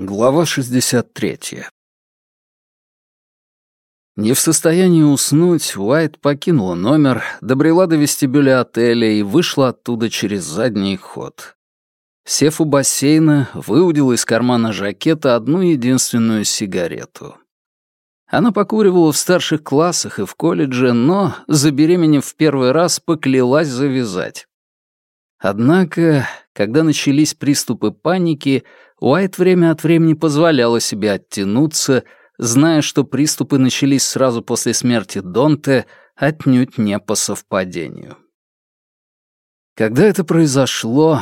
Глава 63. Не в состоянии уснуть, Уайт покинула номер, добрела до вестибюля отеля и вышла оттуда через задний ход. Сев у бассейна, выудила из кармана жакета одну единственную сигарету. Она покуривала в старших классах и в колледже, но, забеременев в первый раз, поклялась завязать. Однако, когда начались приступы паники, Уайт время от времени позволяла себе оттянуться, зная, что приступы начались сразу после смерти Донте, отнюдь не по совпадению. Когда это произошло,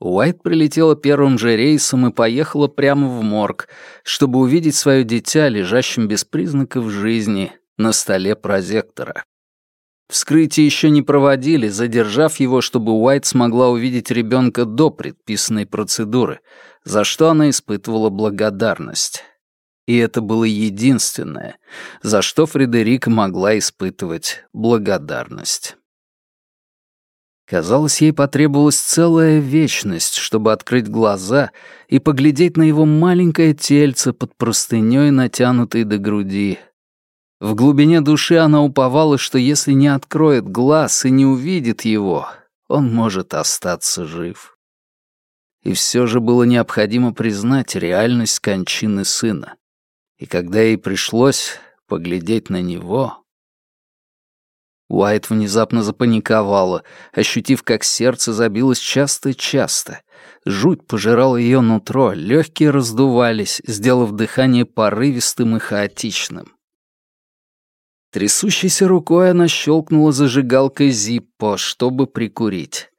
Уайт прилетела первым же рейсом и поехала прямо в морг, чтобы увидеть свое дитя, лежащим без признаков жизни, на столе прозектора. Вскрытие еще не проводили, задержав его, чтобы Уайт смогла увидеть ребенка до предписанной процедуры, за что она испытывала благодарность. И это было единственное, за что Фредерика могла испытывать благодарность. Казалось, ей потребовалась целая вечность, чтобы открыть глаза и поглядеть на его маленькое тельце под простыней, натянутой до груди, в глубине души она уповала, что если не откроет глаз и не увидит его, он может остаться жив. И все же было необходимо признать реальность кончины сына. И когда ей пришлось поглядеть на него... Уайт внезапно запаниковала, ощутив, как сердце забилось часто-часто. Жуть пожирала ее нутро, легкие раздувались, сделав дыхание порывистым и хаотичным. Трясущейся рукой она щелкнула зажигалкой Зиппо, чтобы прикурить.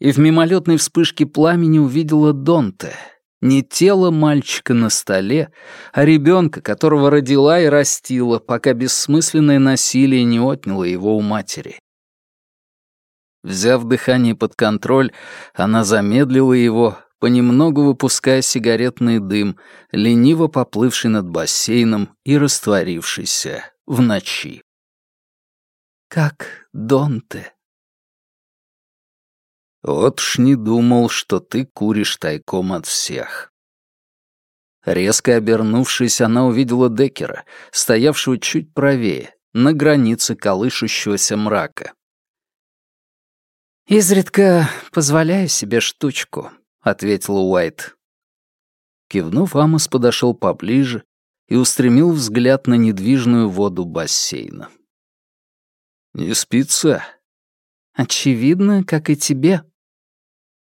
И в мимолетной вспышке пламени увидела Донте. Не тело мальчика на столе, а ребенка, которого родила и растила, пока бессмысленное насилие не отняло его у матери. Взяв дыхание под контроль, она замедлила его, понемногу выпуская сигаретный дым, лениво поплывший над бассейном и растворившийся в ночи. Как Донте. Вот ж не думал, что ты куришь тайком от всех. Резко обернувшись, она увидела Деккера, стоявшего чуть правее, на границе колышущегося мрака. «Изредка позволяю себе штучку», — ответил Уайт. Кивнув, Амос подошел поближе и устремил взгляд на недвижную воду бассейна. «Не спится?» «Очевидно, как и тебе».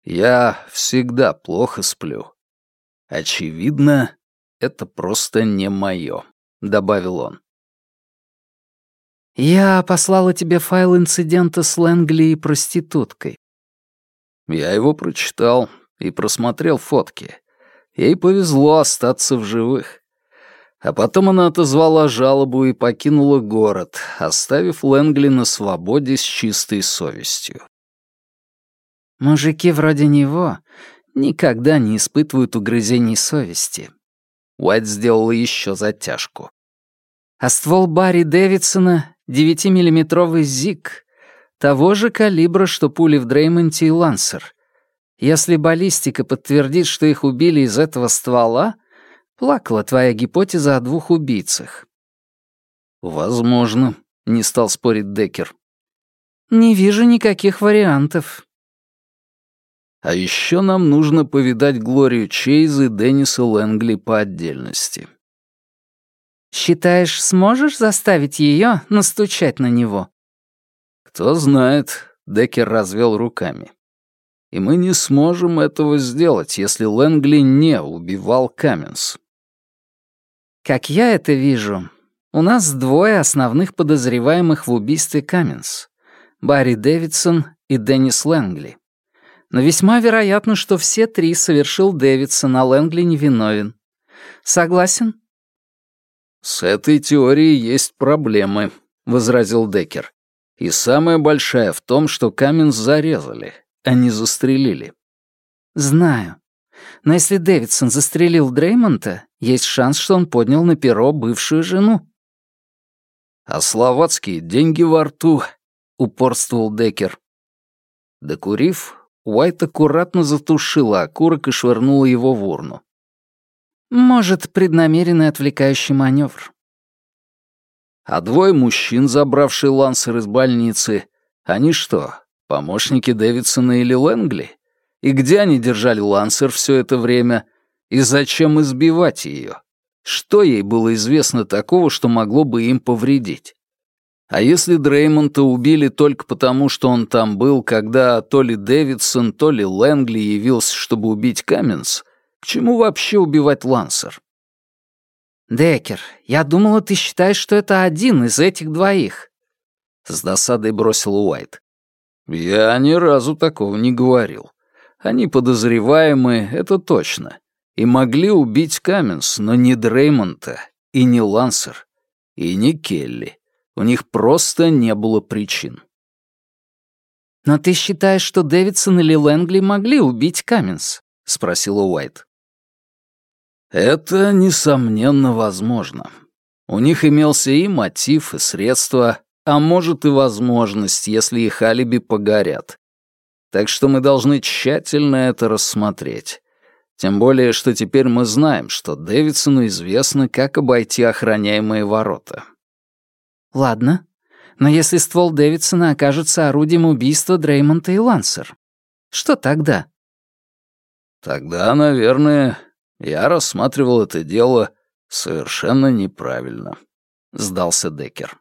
«Я всегда плохо сплю. Очевидно, это просто не мое», — добавил он. «Я послала тебе файл инцидента с Лэнгли и проституткой». Я его прочитал и просмотрел фотки. Ей повезло остаться в живых. А потом она отозвала жалобу и покинула город, оставив Лэнгли на свободе с чистой совестью. Мужики вроде него никогда не испытывают угрызений совести. Уайт сделала еще затяжку. А ствол Барри Дэвидсона — 9-миллиметровый ЗИГ, того же калибра, что пули в Дреймонте и Лансер. Если баллистика подтвердит, что их убили из этого ствола, Плакала твоя гипотеза о двух убийцах. Возможно, не стал спорить Деккер. Не вижу никаких вариантов. А еще нам нужно повидать Глорию Чейз и Денниса Лэнгли по отдельности. Считаешь, сможешь заставить ее настучать на него? Кто знает, Деккер развел руками. И мы не сможем этого сделать, если Лэнгли не убивал Каменс. Как я это вижу, у нас двое основных подозреваемых в убийстве Каменс — Барри Дэвидсон и Деннис Лэнгли. Но весьма вероятно, что все три совершил Дэвидсон, а Лэнгли невиновен. Согласен? «С этой теорией есть проблемы», — возразил Деккер. «И самая большая в том, что Каменс зарезали, а не застрелили». «Знаю. Но если Дэвидсон застрелил Дреймонта, есть шанс, что он поднял на перо бывшую жену. «А словацкие деньги во рту», — упорствовал Деккер. Докурив, Уайт аккуратно затушила окурок и швырнула его в урну. Может, преднамеренный отвлекающий маневр. А двое мужчин, забравшие Лансер из больницы, они что, помощники Дэвидсона или Лэнгли? И где они держали Лансер все это время? И зачем избивать ее? Что ей было известно такого, что могло бы им повредить? А если Дреймонта убили только потому, что он там был, когда то ли Дэвидсон, то ли Лэнгли явился, чтобы убить Каменс, к чему вообще убивать Лансер? Декер, я думала, ты считаешь, что это один из этих двоих. С досадой бросил Уайт. Я ни разу такого не говорил. Они подозреваемые, это точно. И могли убить Каменс, но не Дреймонта, и не Лансер, и не Келли. У них просто не было причин. «Но ты считаешь, что Дэвидсон или Лэнгли могли убить Каменс?» — спросила Уайт. Это, несомненно, возможно. У них имелся и мотив, и средства, а может и возможность, если их алиби погорят. Так что мы должны тщательно это рассмотреть. Тем более, что теперь мы знаем, что Дэвидсону известно, как обойти охраняемые ворота. Ладно, но если ствол Дэвидсона окажется орудием убийства Дреймонта и Лансер, что тогда? Тогда, наверное, я рассматривал это дело совершенно неправильно, сдался Деккер.